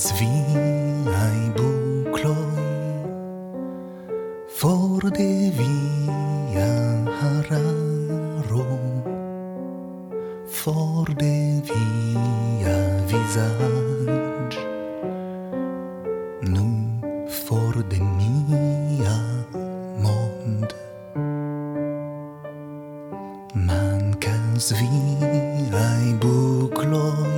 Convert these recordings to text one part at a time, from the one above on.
Estis viai bucloi. For de via hararo for de via visage nun for de mia mond. Mancas viai bucloi.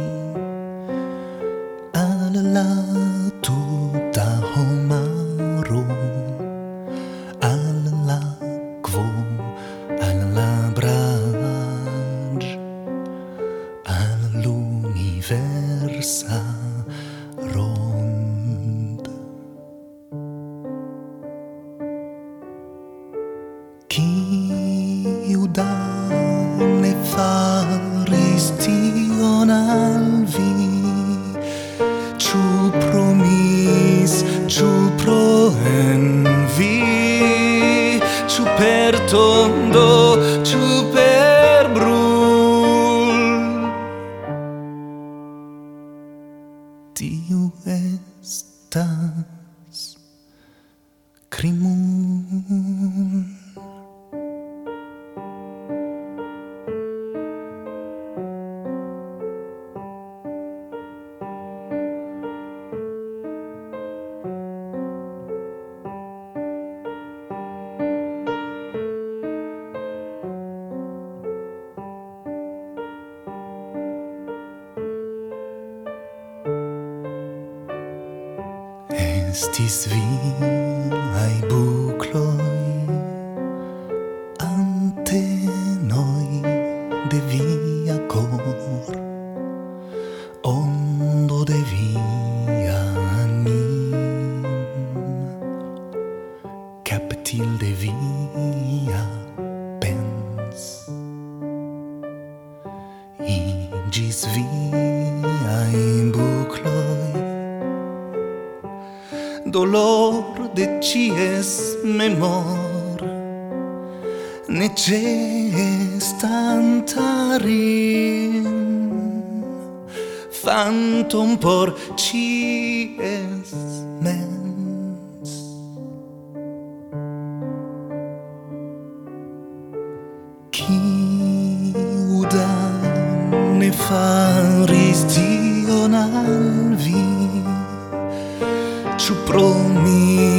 tutto en vi Ciu per tondo, ciu per brul. Tiu estas crimul estis vinaj bukloj antenoj de via cor ondo de via anim captil de via pens. Igis viaj bucloi dolor de cies memor. Ne ces tantarin phantom por cies mens. Ciu da ne faris Acho promisso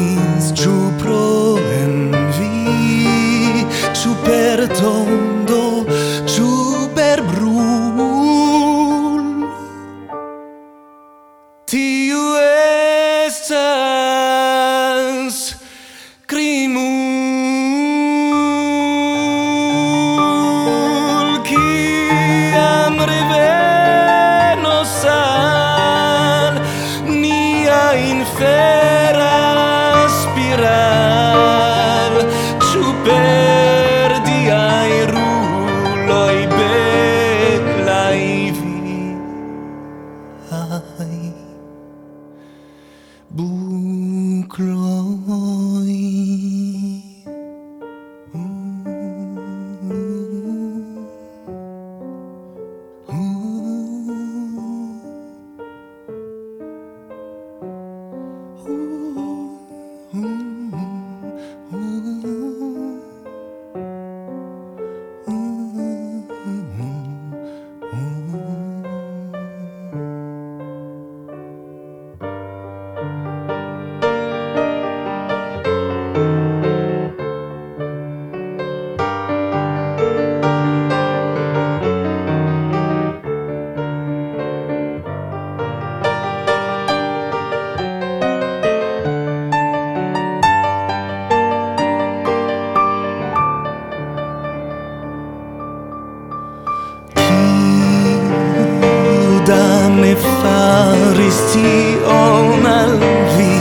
mi faris tion al vi.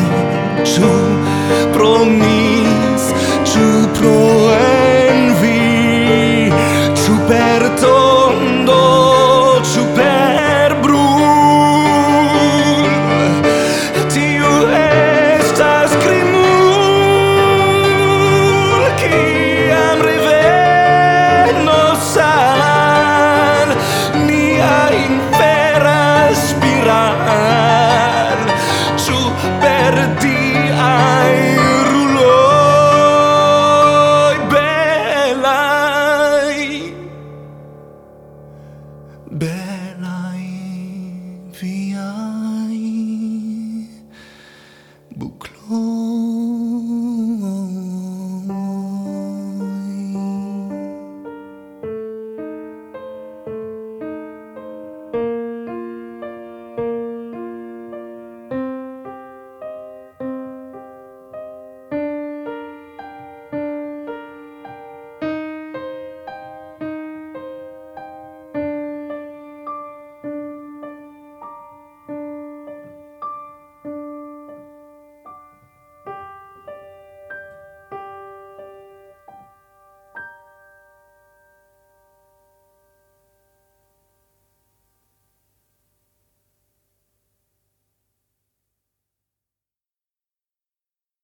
Ču promis, ču pro envi, ču per to boucle.